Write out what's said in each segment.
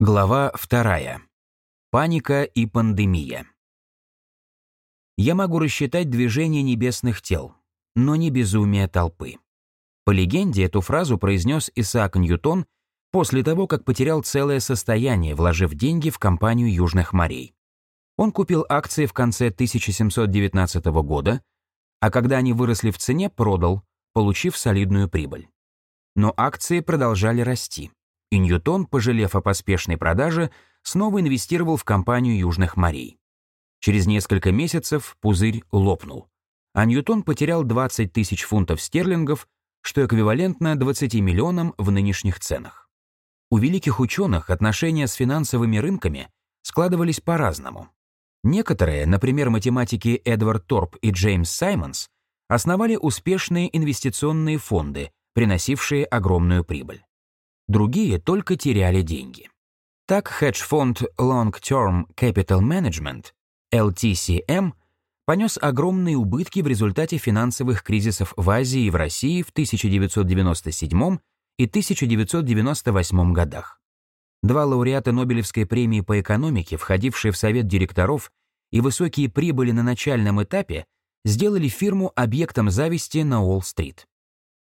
Глава вторая. Паника и пандемия. Я могу рассчитать движение небесных тел, но не безумие толпы. По легенде, эту фразу произнес Исаак Ньютон после того, как потерял целое состояние, вложив деньги в компанию Южных морей. Он купил акции в конце 1719 года, а когда они выросли в цене, продал, получив солидную прибыль. Но акции продолжали расти и Ньютон, пожалев о поспешной продаже, снова инвестировал в компанию Южных морей. Через несколько месяцев пузырь лопнул, а Ньютон потерял 20 тысяч фунтов стерлингов, что эквивалентно 20 миллионам в нынешних ценах. У великих ученых отношения с финансовыми рынками складывались по-разному. Некоторые, например, математики Эдвард Торп и Джеймс Саймонс, основали успешные инвестиционные фонды, приносившие огромную прибыль другие только теряли деньги. Так хедж-фонд Long Term Capital Management, LTCM, понес огромные убытки в результате финансовых кризисов в Азии и в России в 1997 и 1998 годах. Два лауреата Нобелевской премии по экономике, входившие в совет директоров, и высокие прибыли на начальном этапе сделали фирму объектом зависти на Уолл-стрит.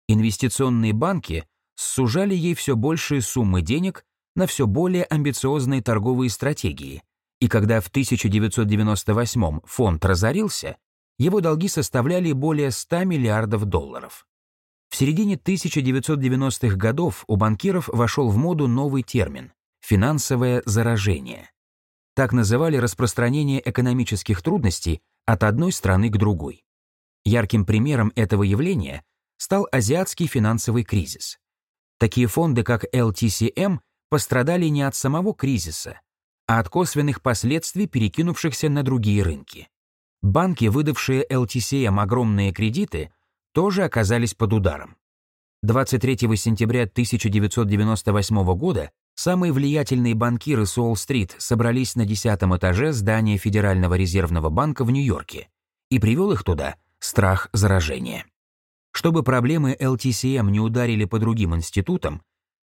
Инвестиционные банки сужали ей все большие суммы денег на все более амбициозные торговые стратегии, и когда в 1998 фонд разорился, его долги составляли более 100 миллиардов долларов. В середине 1990-х годов у банкиров вошел в моду новый термин – финансовое заражение. Так называли распространение экономических трудностей от одной страны к другой. Ярким примером этого явления стал азиатский финансовый кризис. Такие фонды, как LTCM, пострадали не от самого кризиса, а от косвенных последствий, перекинувшихся на другие рынки. Банки, выдавшие LTCM огромные кредиты, тоже оказались под ударом. 23 сентября 1998 года самые влиятельные банкиры с Уолл-стрит собрались на 10 этаже здания Федерального резервного банка в Нью-Йорке, и привел их туда страх заражения. Чтобы проблемы LTCM не ударили по другим институтам,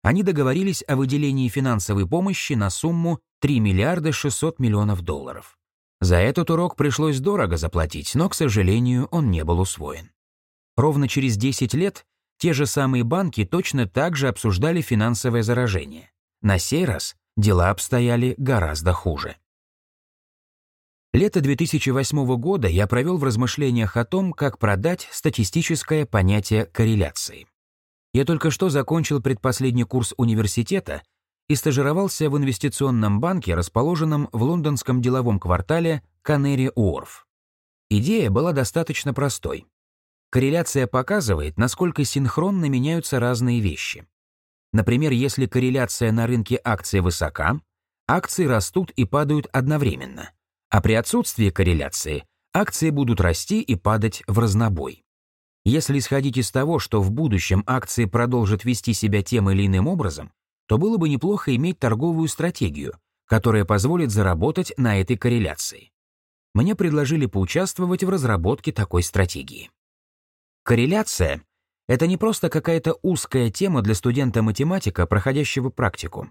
они договорились о выделении финансовой помощи на сумму 3 миллиарда 600 миллионов долларов. За этот урок пришлось дорого заплатить, но, к сожалению, он не был усвоен. Ровно через 10 лет те же самые банки точно так же обсуждали финансовое заражение. На сей раз дела обстояли гораздо хуже. Лето 2008 года я провел в размышлениях о том, как продать статистическое понятие корреляции. Я только что закончил предпоследний курс университета и стажировался в инвестиционном банке, расположенном в лондонском деловом квартале Канери Уорф. Идея была достаточно простой. Корреляция показывает, насколько синхронно меняются разные вещи. Например, если корреляция на рынке акций высока, акции растут и падают одновременно – а при отсутствии корреляции акции будут расти и падать в разнобой. Если исходить из того, что в будущем акции продолжат вести себя тем или иным образом, то было бы неплохо иметь торговую стратегию, которая позволит заработать на этой корреляции. Мне предложили поучаствовать в разработке такой стратегии. Корреляция — это не просто какая-то узкая тема для студента-математика, проходящего практику.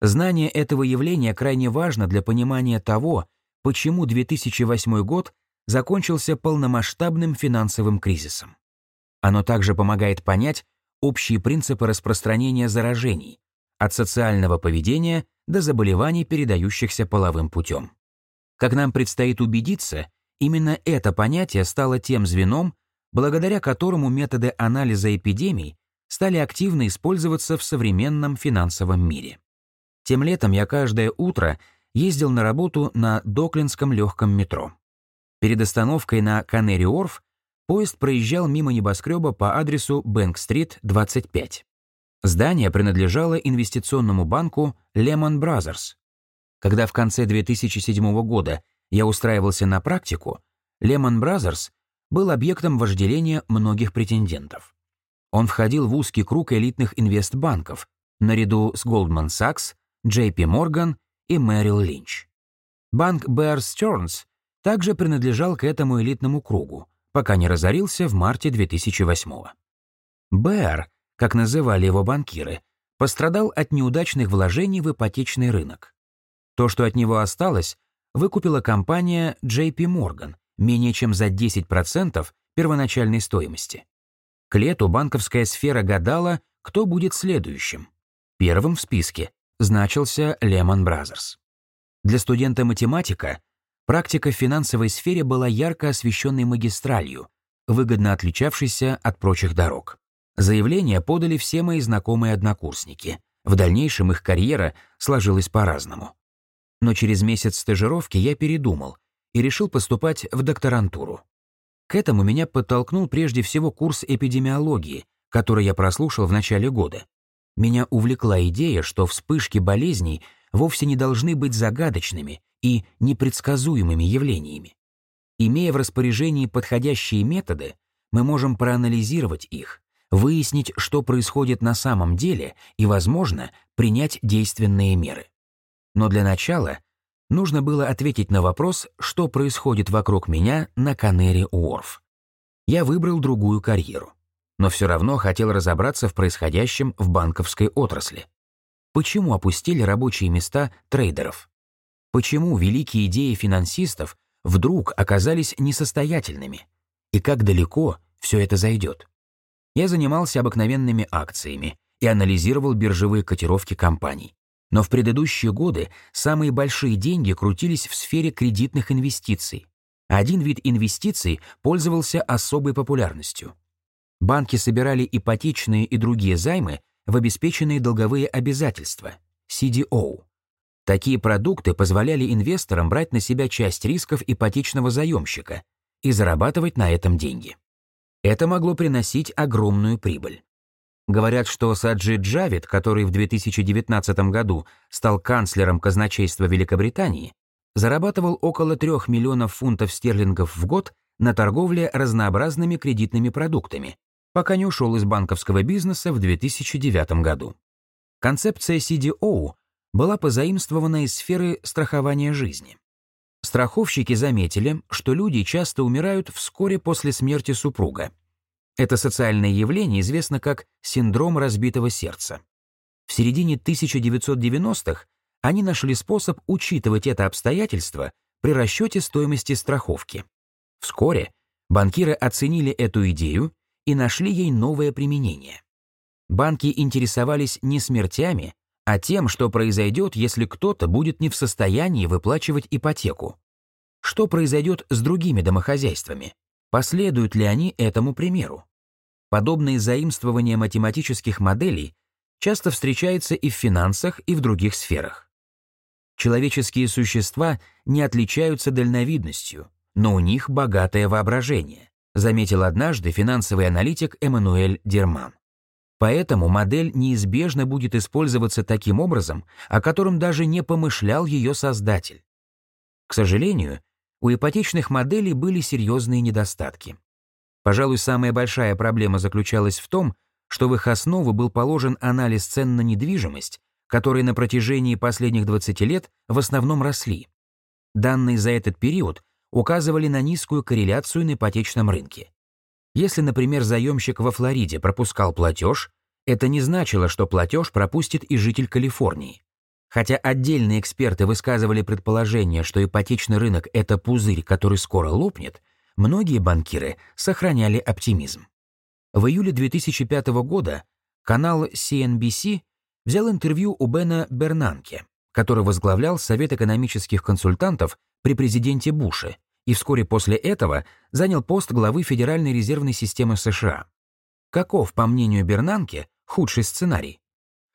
Знание этого явления крайне важно для понимания того, почему 2008 год закончился полномасштабным финансовым кризисом. Оно также помогает понять общие принципы распространения заражений, от социального поведения до заболеваний, передающихся половым путем. Как нам предстоит убедиться, именно это понятие стало тем звеном, благодаря которому методы анализа эпидемий стали активно использоваться в современном финансовом мире. Тем летом я каждое утро ездил на работу на Доклинском легком метро. Перед остановкой на Канери-Орф поезд проезжал мимо небоскреба по адресу Бэнк-стрит, 25. Здание принадлежало инвестиционному банку Lehman Brothers. Когда в конце 2007 года я устраивался на практику, Lehman Brothers был объектом вожделения многих претендентов. Он входил в узкий круг элитных инвестбанков, наряду с Goldman Sachs, JP Morgan и Мэрил Линч. Банк Bear Stearns также принадлежал к этому элитному кругу, пока не разорился в марте 2008 -го. Bear, как называли его банкиры, пострадал от неудачных вложений в ипотечный рынок. То, что от него осталось, выкупила компания JP Morgan менее чем за 10% первоначальной стоимости. К лету банковская сфера гадала, кто будет следующим. Первым в списке значился Lehman Brothers. Для студента-математика практика в финансовой сфере была ярко освещенной магистралью, выгодно отличавшейся от прочих дорог. Заявления подали все мои знакомые однокурсники. В дальнейшем их карьера сложилась по-разному. Но через месяц стажировки я передумал и решил поступать в докторантуру. К этому меня подтолкнул прежде всего курс эпидемиологии, который я прослушал в начале года. Меня увлекла идея, что вспышки болезней вовсе не должны быть загадочными и непредсказуемыми явлениями. Имея в распоряжении подходящие методы, мы можем проанализировать их, выяснить, что происходит на самом деле и, возможно, принять действенные меры. Но для начала нужно было ответить на вопрос, что происходит вокруг меня на Канере Уорф. Я выбрал другую карьеру, но все равно хотел разобраться в происходящем в банковской отрасли. Почему опустили рабочие места трейдеров? Почему великие идеи финансистов вдруг оказались несостоятельными? И как далеко все это зайдет? Я занимался обыкновенными акциями и анализировал биржевые котировки компаний. Но в предыдущие годы самые большие деньги крутились в сфере кредитных инвестиций. Один вид инвестиций пользовался особой популярностью. Банки собирали ипотечные и другие займы в обеспеченные долговые обязательства – CDO. Такие продукты позволяли инвесторам брать на себя часть рисков ипотечного заемщика и зарабатывать на этом деньги. Это могло приносить огромную прибыль. Говорят, что Саджид Джавид, который в 2019 году стал канцлером казначейства Великобритании, зарабатывал около 3 миллионов фунтов стерлингов в год на торговле разнообразными кредитными продуктами, пока не ушел из банковского бизнеса в 2009 году. Концепция CDO была позаимствована из сферы страхования жизни. Страховщики заметили, что люди часто умирают вскоре после смерти супруга. Это социальное явление известно как синдром разбитого сердца. В середине 1990-х они нашли способ учитывать это обстоятельство при расчете стоимости страховки. Вскоре банкиры оценили эту идею и нашли ей новое применение. Банки интересовались не смертями, а тем, что произойдет, если кто-то будет не в состоянии выплачивать ипотеку. Что произойдет с другими домохозяйствами? Последуют ли они этому примеру? Подобные заимствования математических моделей часто встречаются и в финансах, и в других сферах. Человеческие существа не отличаются дальновидностью, но у них богатое воображение, заметил однажды финансовый аналитик Эммануэль Дерман. Поэтому модель неизбежно будет использоваться таким образом, о котором даже не помышлял ее создатель. К сожалению, у ипотечных моделей были серьезные недостатки. Пожалуй, самая большая проблема заключалась в том, что в их основу был положен анализ цен на недвижимость, которые на протяжении последних 20 лет в основном росли. Данные за этот период указывали на низкую корреляцию на ипотечном рынке. Если, например, заемщик во Флориде пропускал платеж, это не значило, что платеж пропустит и житель Калифорнии. Хотя отдельные эксперты высказывали предположение, что ипотечный рынок — это пузырь, который скоро лопнет, многие банкиры сохраняли оптимизм. В июле 2005 года канал CNBC взял интервью у Бена Бернанке, который возглавлял Совет экономических консультантов при президенте Буше и вскоре после этого занял пост главы Федеральной резервной системы США. Каков, по мнению Бернанке, худший сценарий?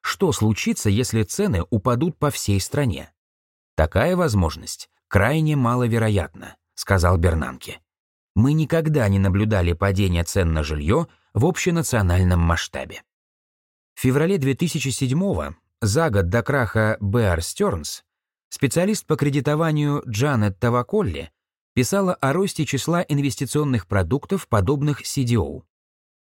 Что случится, если цены упадут по всей стране? Такая возможность крайне маловероятна, сказал Бернанке. Мы никогда не наблюдали падения цен на жилье в общенациональном масштабе. В феврале 2007 за год до краха Bear Stearns, специалист по кредитованию Джанет Таваколли писала о росте числа инвестиционных продуктов, подобных CDO.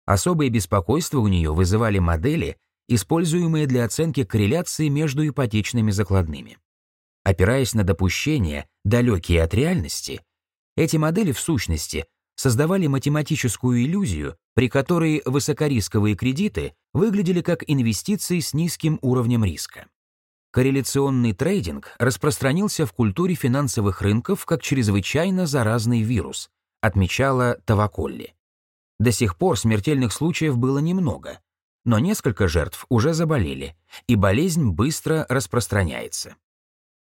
Особое беспокойство у нее вызывали модели, используемые для оценки корреляции между ипотечными закладными. Опираясь на допущения, далекие от реальности, эти модели в сущности создавали математическую иллюзию, при которой высокорисковые кредиты выглядели как инвестиции с низким уровнем риска. Корреляционный трейдинг распространился в культуре финансовых рынков как чрезвычайно заразный вирус, отмечала Таваколли. До сих пор смертельных случаев было немного, но несколько жертв уже заболели, и болезнь быстро распространяется.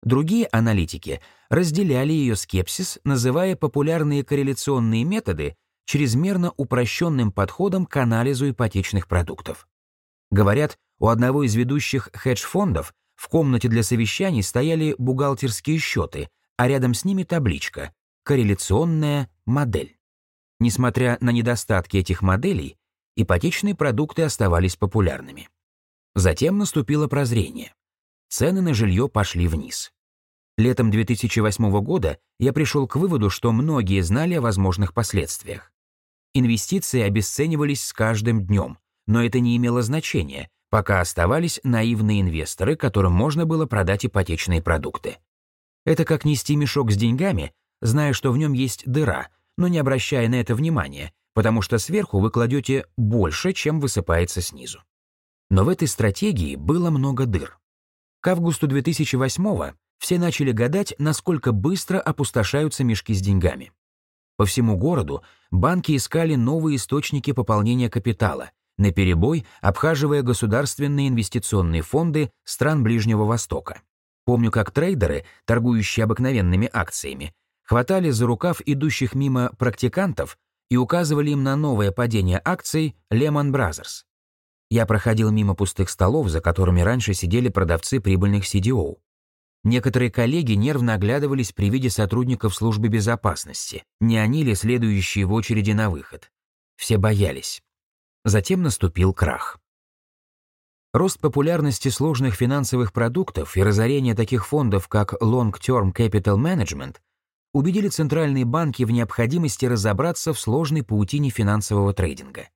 Другие аналитики разделяли ее скепсис, называя популярные корреляционные методы чрезмерно упрощенным подходом к анализу ипотечных продуктов. Говорят, у одного из ведущих хедж-фондов в комнате для совещаний стояли бухгалтерские счеты, а рядом с ними табличка «Корреляционная модель». Несмотря на недостатки этих моделей, ипотечные продукты оставались популярными. Затем наступило прозрение. Цены на жилье пошли вниз. Летом 2008 года я пришел к выводу, что многие знали о возможных последствиях. Инвестиции обесценивались с каждым днем, но это не имело значения, пока оставались наивные инвесторы, которым можно было продать ипотечные продукты. Это как нести мешок с деньгами, зная, что в нем есть дыра, но не обращая на это внимания, потому что сверху вы кладете больше, чем высыпается снизу. Но в этой стратегии было много дыр. К августу 2008 все начали гадать, насколько быстро опустошаются мешки с деньгами. По всему городу банки искали новые источники пополнения капитала, наперебой обхаживая государственные инвестиционные фонды стран Ближнего Востока. Помню, как трейдеры, торгующие обыкновенными акциями, хватали за рукав идущих мимо практикантов и указывали им на новое падение акций Lehman Brothers. Я проходил мимо пустых столов, за которыми раньше сидели продавцы прибыльных CDO. Некоторые коллеги нервно оглядывались при виде сотрудников службы безопасности, не они ли следующие в очереди на выход. Все боялись. Затем наступил крах. Рост популярности сложных финансовых продуктов и разорение таких фондов, как Long Term Capital Management, убедили центральные банки в необходимости разобраться в сложной паутине финансового трейдинга.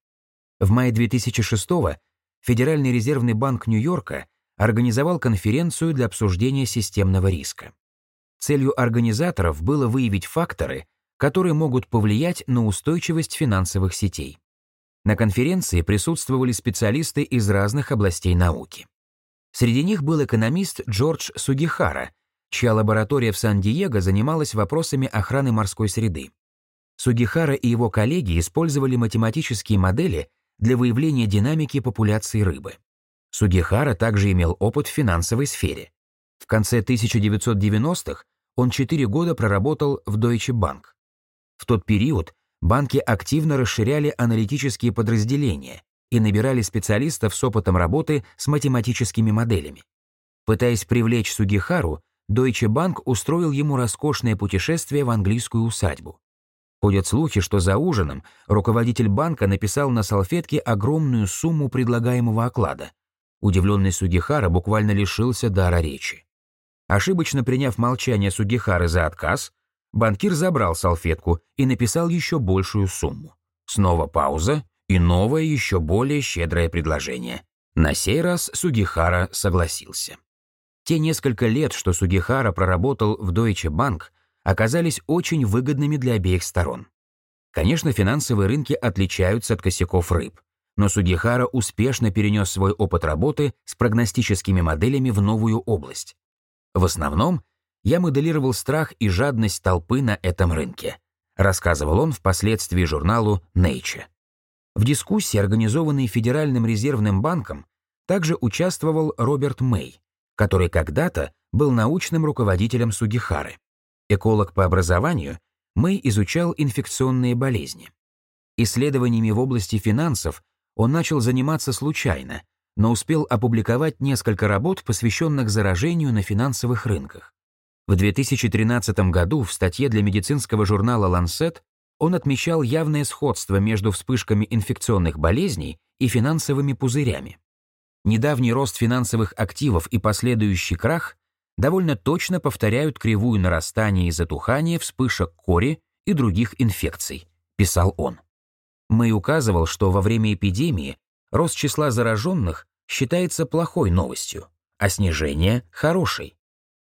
В мае 2006-го Федеральный резервный банк Нью-Йорка организовал конференцию для обсуждения системного риска. Целью организаторов было выявить факторы, которые могут повлиять на устойчивость финансовых сетей. На конференции присутствовали специалисты из разных областей науки. Среди них был экономист Джордж Сугихара, чья лаборатория в Сан-Диего занималась вопросами охраны морской среды. Сугихара и его коллеги использовали математические модели для выявления динамики популяции рыбы. Сугихара также имел опыт в финансовой сфере. В конце 1990-х он 4 года проработал в Deutsche Bank. В тот период банки активно расширяли аналитические подразделения и набирали специалистов с опытом работы с математическими моделями. Пытаясь привлечь Сугихару, Deutsche Bank устроил ему роскошное путешествие в английскую усадьбу. Ходят слухи, что за ужином руководитель банка написал на салфетке огромную сумму предлагаемого оклада. Удивленный Сугихара буквально лишился дара речи. Ошибочно приняв молчание Сугихары за отказ, Банкир забрал салфетку и написал еще большую сумму. Снова пауза и новое, еще более щедрое предложение. На сей раз Сугихара согласился. Те несколько лет, что Сугихара проработал в Deutsche Bank, оказались очень выгодными для обеих сторон. Конечно, финансовые рынки отличаются от косяков рыб, но Сугихара успешно перенес свой опыт работы с прогностическими моделями в новую область. В основном я моделировал страх и жадность толпы на этом рынке, рассказывал он впоследствии журналу Nature. В дискуссии, организованной Федеральным резервным банком, также участвовал Роберт Мэй, который когда-то был научным руководителем Сугихары. Эколог по образованию, Мэй изучал инфекционные болезни. Исследованиями в области финансов он начал заниматься случайно, но успел опубликовать несколько работ, посвященных заражению на финансовых рынках. В 2013 году в статье для медицинского журнала Lancet он отмечал явное сходство между вспышками инфекционных болезней и финансовыми пузырями. Недавний рост финансовых активов и последующий крах довольно точно повторяют кривую нарастания и затухания вспышек кори и других инфекций, писал он. Мэй указывал, что во время эпидемии рост числа зараженных считается плохой новостью, а снижение – хорошей.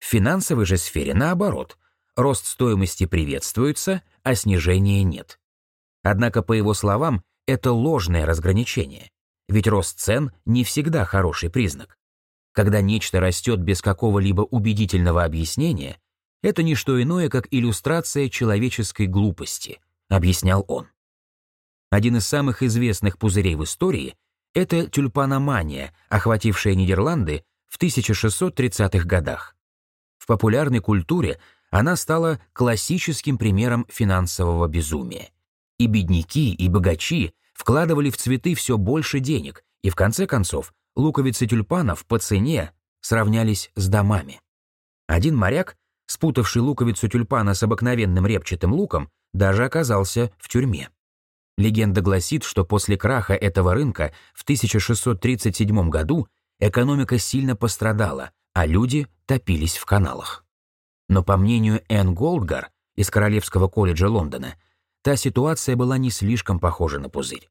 В финансовой же сфере наоборот, рост стоимости приветствуется, а снижения нет. Однако, по его словам, это ложное разграничение. Ведь рост цен не всегда хороший признак. Когда нечто растет без какого-либо убедительного объяснения, это не что иное, как иллюстрация человеческой глупости, объяснял он. Один из самых известных пузырей в истории — это тюльпаномания, охватившая Нидерланды в 1630-х годах. В популярной культуре она стала классическим примером финансового безумия. И бедняки, и богачи вкладывали в цветы все больше денег, и в конце концов луковицы тюльпанов по цене сравнялись с домами. Один моряк, спутавший луковицу тюльпана с обыкновенным репчатым луком, даже оказался в тюрьме. Легенда гласит, что после краха этого рынка в 1637 году экономика сильно пострадала, а люди топились в каналах. Но по мнению Энн Голдгар из Королевского колледжа Лондона, та ситуация была не слишком похожа на пузырь.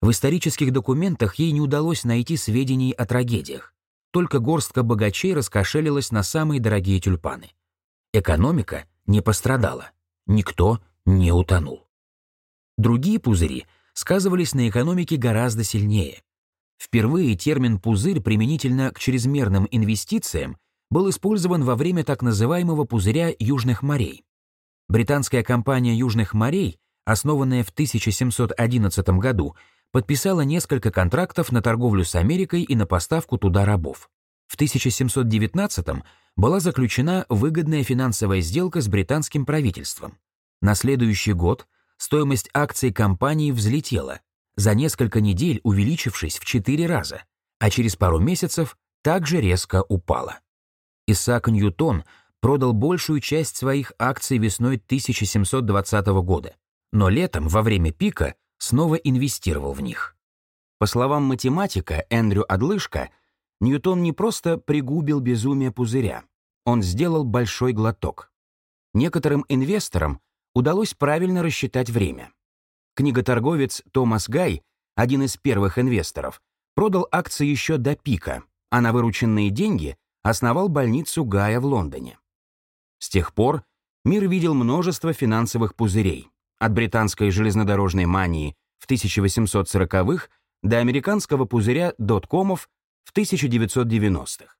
В исторических документах ей не удалось найти сведений о трагедиях. Только горстка богачей раскошелилась на самые дорогие тюльпаны. Экономика не пострадала. Никто не утонул. Другие пузыри сказывались на экономике гораздо сильнее. Впервые термин «пузырь» применительно к чрезмерным инвестициям был использован во время так называемого пузыря Южных морей. Британская компания Южных морей, основанная в 1711 году, подписала несколько контрактов на торговлю с Америкой и на поставку туда рабов. В 1719 была заключена выгодная финансовая сделка с британским правительством. На следующий год стоимость акций компании взлетела, за несколько недель увеличившись в 4 раза, а через пару месяцев также резко упала. Исаак Ньютон продал большую часть своих акций весной 1720 года, но летом, во время пика, снова инвестировал в них. По словам математика Эндрю Адлышка, Ньютон не просто пригубил безумие пузыря, он сделал большой глоток. Некоторым инвесторам удалось правильно рассчитать время. Книготорговец Томас Гай, один из первых инвесторов, продал акции еще до пика, а на вырученные деньги основал больницу Гая в Лондоне. С тех пор мир видел множество финансовых пузырей, от британской железнодорожной мании в 1840-х до американского пузыря доткомов в 1990-х.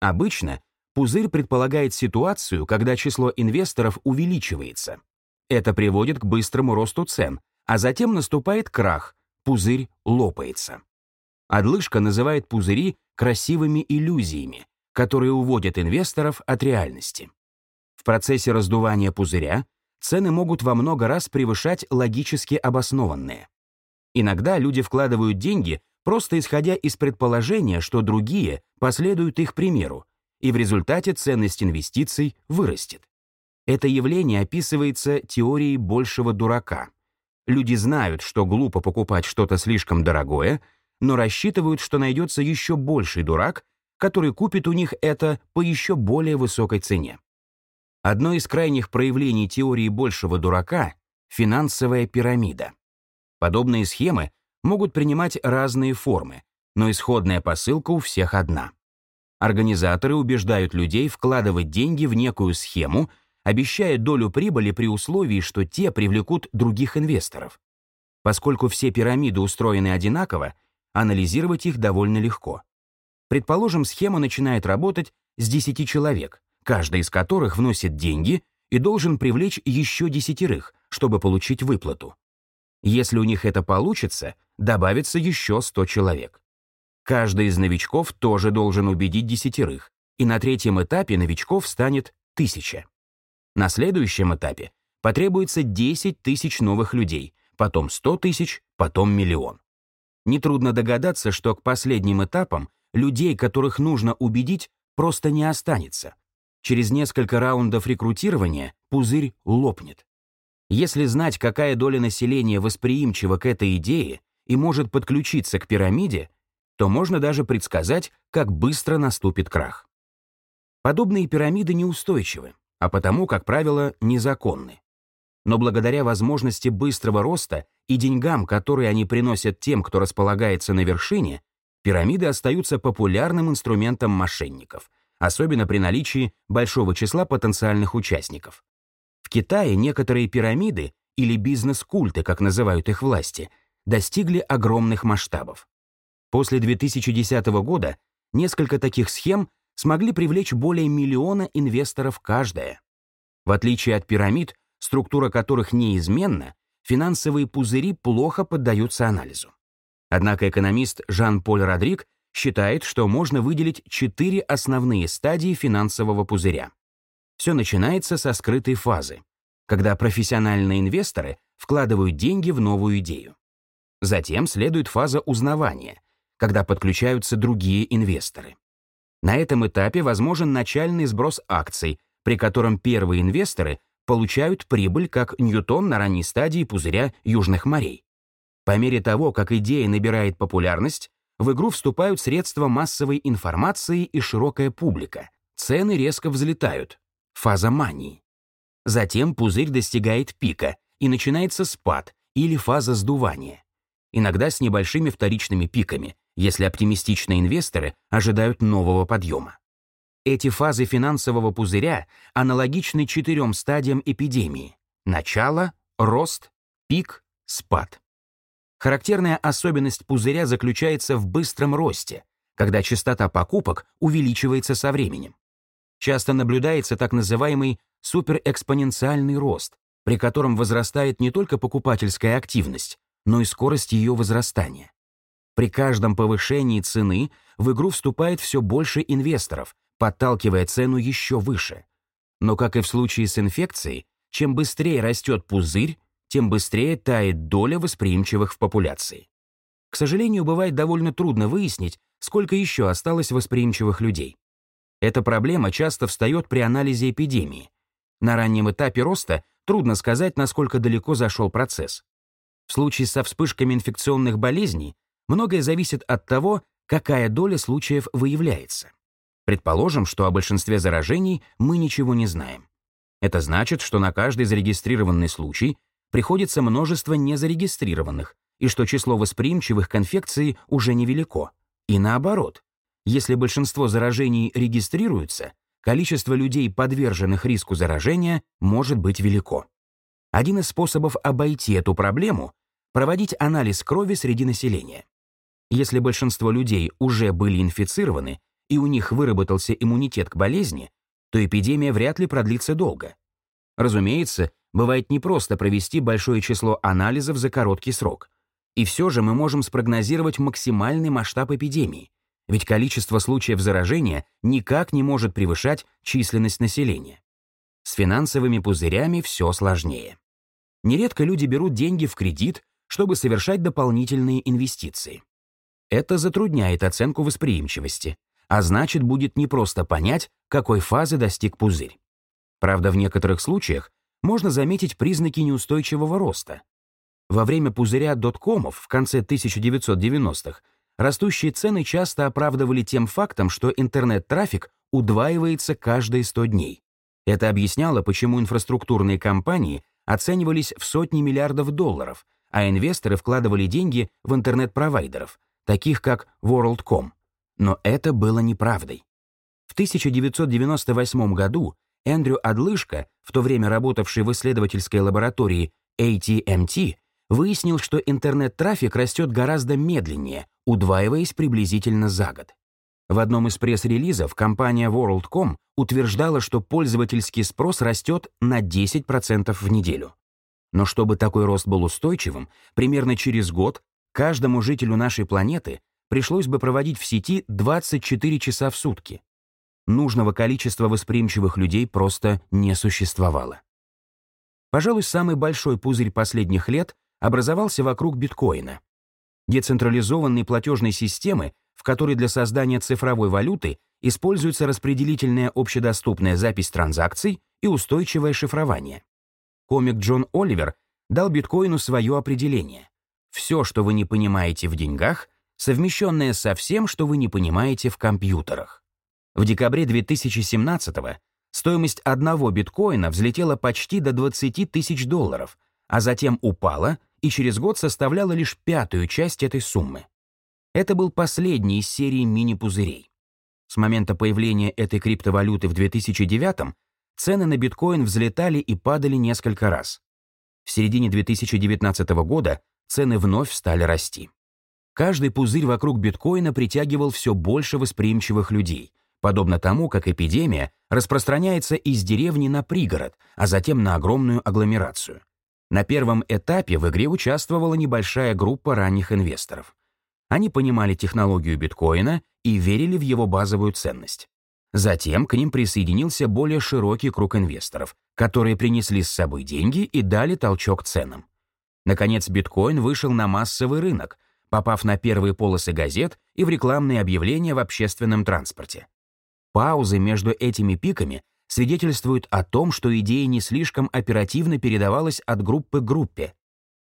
Обычно пузырь предполагает ситуацию, когда число инвесторов увеличивается. Это приводит к быстрому росту цен, а затем наступает крах, пузырь лопается. Одлышка называет пузыри красивыми иллюзиями, которые уводят инвесторов от реальности. В процессе раздувания пузыря цены могут во много раз превышать логически обоснованные. Иногда люди вкладывают деньги, просто исходя из предположения, что другие последуют их примеру, и в результате ценность инвестиций вырастет. Это явление описывается теорией большего дурака. Люди знают, что глупо покупать что-то слишком дорогое, но рассчитывают, что найдется еще больший дурак, который купит у них это по еще более высокой цене. Одно из крайних проявлений теории большего дурака — финансовая пирамида. Подобные схемы могут принимать разные формы, но исходная посылка у всех одна. Организаторы убеждают людей вкладывать деньги в некую схему, обещая долю прибыли при условии, что те привлекут других инвесторов. Поскольку все пирамиды устроены одинаково, анализировать их довольно легко. Предположим, схема начинает работать с 10 человек, каждый из которых вносит деньги и должен привлечь еще десятерых, чтобы получить выплату. Если у них это получится, добавится еще 100 человек. Каждый из новичков тоже должен убедить десятерых, и на третьем этапе новичков станет тысяча. На следующем этапе потребуется 10 тысяч новых людей, потом 100 тысяч, потом миллион. Нетрудно догадаться, что к последним этапам людей, которых нужно убедить, просто не останется. Через несколько раундов рекрутирования пузырь лопнет. Если знать, какая доля населения восприимчива к этой идее и может подключиться к пирамиде, то можно даже предсказать, как быстро наступит крах. Подобные пирамиды неустойчивы, а потому, как правило, незаконны. Но благодаря возможности быстрого роста и деньгам, которые они приносят тем, кто располагается на вершине, пирамиды остаются популярным инструментом мошенников — особенно при наличии большого числа потенциальных участников. В Китае некоторые пирамиды или бизнес-культы, как называют их власти, достигли огромных масштабов. После 2010 года несколько таких схем смогли привлечь более миллиона инвесторов каждая. В отличие от пирамид, структура которых неизменна, финансовые пузыри плохо поддаются анализу. Однако экономист Жан-Поль Родрик считает, что можно выделить четыре основные стадии финансового пузыря. Все начинается со скрытой фазы, когда профессиональные инвесторы вкладывают деньги в новую идею. Затем следует фаза узнавания, когда подключаются другие инвесторы. На этом этапе возможен начальный сброс акций, при котором первые инвесторы получают прибыль как Ньютон на ранней стадии пузыря Южных морей. По мере того, как идея набирает популярность, в игру вступают средства массовой информации и широкая публика. Цены резко взлетают. Фаза мании. Затем пузырь достигает пика, и начинается спад или фаза сдувания. Иногда с небольшими вторичными пиками, если оптимистичные инвесторы ожидают нового подъема. Эти фазы финансового пузыря аналогичны четырем стадиям эпидемии. Начало, рост, пик, спад. Характерная особенность пузыря заключается в быстром росте, когда частота покупок увеличивается со временем. Часто наблюдается так называемый суперэкспоненциальный рост, при котором возрастает не только покупательская активность, но и скорость ее возрастания. При каждом повышении цены в игру вступает все больше инвесторов, подталкивая цену еще выше. Но, как и в случае с инфекцией, чем быстрее растет пузырь, тем быстрее тает доля восприимчивых в популяции. К сожалению, бывает довольно трудно выяснить, сколько еще осталось восприимчивых людей. Эта проблема часто встает при анализе эпидемии. На раннем этапе роста трудно сказать, насколько далеко зашел процесс. В случае со вспышками инфекционных болезней многое зависит от того, какая доля случаев выявляется. Предположим, что о большинстве заражений мы ничего не знаем. Это значит, что на каждый зарегистрированный случай приходится множество незарегистрированных, и что число восприимчивых к инфекции уже невелико. И наоборот, если большинство заражений регистрируется, количество людей, подверженных риску заражения, может быть велико. Один из способов обойти эту проблему — проводить анализ крови среди населения. Если большинство людей уже были инфицированы и у них выработался иммунитет к болезни, то эпидемия вряд ли продлится долго. Разумеется, бывает непросто провести большое число анализов за короткий срок. И все же мы можем спрогнозировать максимальный масштаб эпидемии, ведь количество случаев заражения никак не может превышать численность населения. С финансовыми пузырями все сложнее. Нередко люди берут деньги в кредит, чтобы совершать дополнительные инвестиции. Это затрудняет оценку восприимчивости, а значит, будет непросто понять, какой фазы достиг пузырь. Правда, в некоторых случаях можно заметить признаки неустойчивого роста. Во время пузыря доткомов в конце 1990-х растущие цены часто оправдывали тем фактом, что интернет-трафик удваивается каждые 100 дней. Это объясняло, почему инфраструктурные компании оценивались в сотни миллиардов долларов, а инвесторы вкладывали деньги в интернет-провайдеров, таких как WorldCom. Но это было неправдой. В 1998 году Эндрю Адлышко, в то время работавший в исследовательской лаборатории AT&T, выяснил, что интернет-трафик растет гораздо медленнее, удваиваясь приблизительно за год. В одном из пресс-релизов компания WorldCom утверждала, что пользовательский спрос растет на 10% в неделю. Но чтобы такой рост был устойчивым, примерно через год каждому жителю нашей планеты пришлось бы проводить в сети 24 часа в сутки. Нужного количества восприимчивых людей просто не существовало. Пожалуй, самый большой пузырь последних лет образовался вокруг биткоина. Децентрализованной платежной системы, в которой для создания цифровой валюты используется распределительная общедоступная запись транзакций и устойчивое шифрование. Комик Джон Оливер дал биткоину свое определение. Все, что вы не понимаете в деньгах, совмещенное со всем, что вы не понимаете в компьютерах. В декабре 2017 стоимость одного биткоина взлетела почти до 20 тысяч долларов, а затем упала и через год составляла лишь пятую часть этой суммы. Это был последний из серии мини-пузырей. С момента появления этой криптовалюты в 2009 цены на биткоин взлетали и падали несколько раз. В середине 2019 года цены вновь стали расти. Каждый пузырь вокруг биткоина притягивал все больше восприимчивых людей, подобно тому, как эпидемия распространяется из деревни на пригород, а затем на огромную агломерацию. На первом этапе в игре участвовала небольшая группа ранних инвесторов. Они понимали технологию биткоина и верили в его базовую ценность. Затем к ним присоединился более широкий круг инвесторов, которые принесли с собой деньги и дали толчок ценам. Наконец, биткоин вышел на массовый рынок, попав на первые полосы газет и в рекламные объявления в общественном транспорте. Паузы между этими пиками свидетельствуют о том, что идея не слишком оперативно передавалась от группы к группе.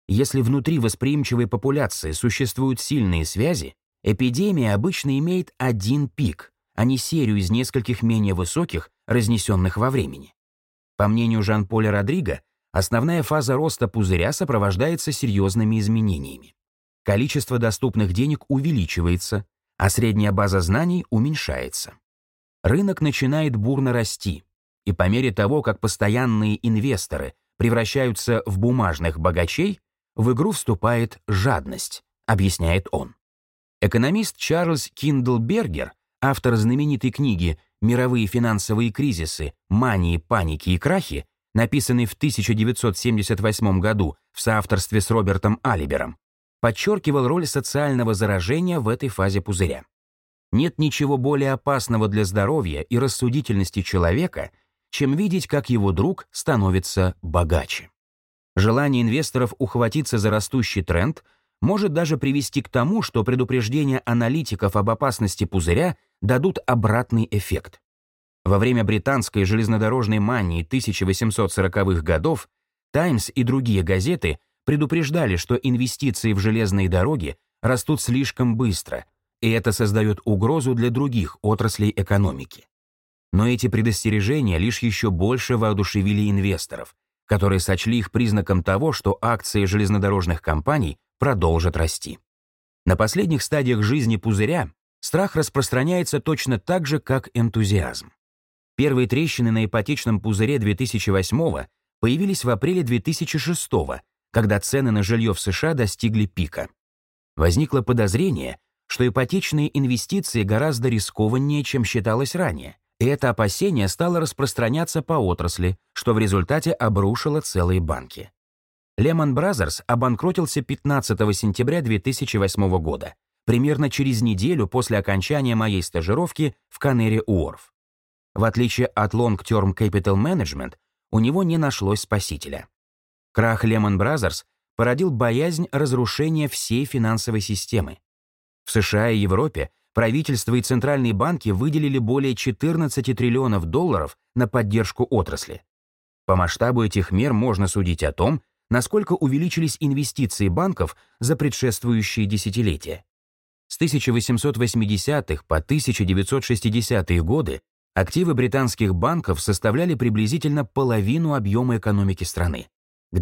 Если внутри восприимчивой популяции существуют сильные связи, эпидемия обычно имеет один пик, а не серию из нескольких менее высоких, разнесенных во времени. По мнению Жан-Поля Родриго, основная фаза роста пузыря сопровождается серьезными изменениями. Количество доступных денег увеличивается, а средняя база знаний уменьшается. Рынок начинает бурно расти, и по мере того, как постоянные инвесторы превращаются в бумажных богачей, в игру вступает жадность, объясняет он. Экономист Чарльз Киндлбергер, автор знаменитой книги «Мировые финансовые кризисы. Мании, паники и крахи», написанной в 1978 году в соавторстве с Робертом Алибером, подчеркивал роль социального заражения в этой фазе пузыря. Нет ничего более опасного для здоровья и рассудительности человека, чем видеть, как его друг становится богаче. Желание инвесторов ухватиться за растущий тренд может даже привести к тому, что предупреждения аналитиков об опасности пузыря дадут обратный эффект. Во время британской железнодорожной мании 1840-х годов «Таймс» и другие газеты предупреждали, что инвестиции в железные дороги растут слишком быстро, и это создает угрозу для других отраслей экономики. Но эти предостережения лишь еще больше воодушевили инвесторов, которые сочли их признаком того, что акции железнодорожных компаний продолжат расти. На последних стадиях жизни пузыря страх распространяется точно так же, как энтузиазм. Первые трещины на ипотечном пузыре 2008 появились в апреле 2006 когда цены на жилье в США достигли пика. Возникло подозрение, что ипотечные инвестиции гораздо рискованнее, чем считалось ранее, и это опасение стало распространяться по отрасли, что в результате обрушило целые банки. Lehman Brothers обанкротился 15 сентября 2008 года, примерно через неделю после окончания моей стажировки в Канере Уорф. В отличие от Long Term Capital Management, у него не нашлось спасителя. Крах Lehman Brothers породил боязнь разрушения всей финансовой системы. В США и Европе правительство и центральные банки выделили более 14 триллионов долларов на поддержку отрасли. По масштабу этих мер можно судить о том, насколько увеличились инвестиции банков за предшествующие десятилетия. С 1880-х по 1960-е годы активы британских банков составляли приблизительно половину объема экономики страны.